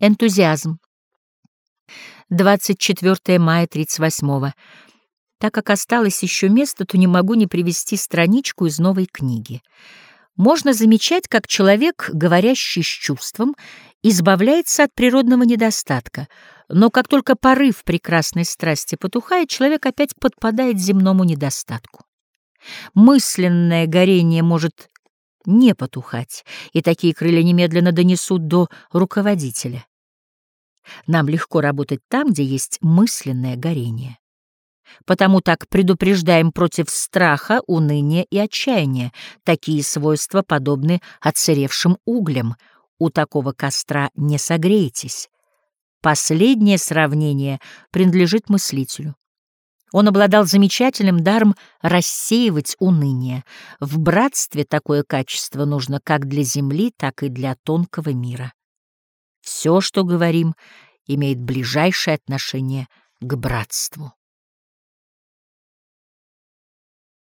Энтузиазм. 24 мая 38 -го. Так как осталось еще место, то не могу не привести страничку из новой книги. Можно замечать, как человек, говорящий с чувством, избавляется от природного недостатка, но как только порыв прекрасной страсти потухает, человек опять подпадает земному недостатку. Мысленное горение может не потухать, и такие крылья немедленно донесут до руководителя. Нам легко работать там, где есть мысленное горение. Потому так предупреждаем против страха, уныния и отчаяния. Такие свойства подобны отсыревшим углям. У такого костра не согреетесь. Последнее сравнение принадлежит мыслителю. Он обладал замечательным даром рассеивать уныние. В братстве такое качество нужно как для земли, так и для тонкого мира. Все, что говорим, имеет ближайшее отношение к братству.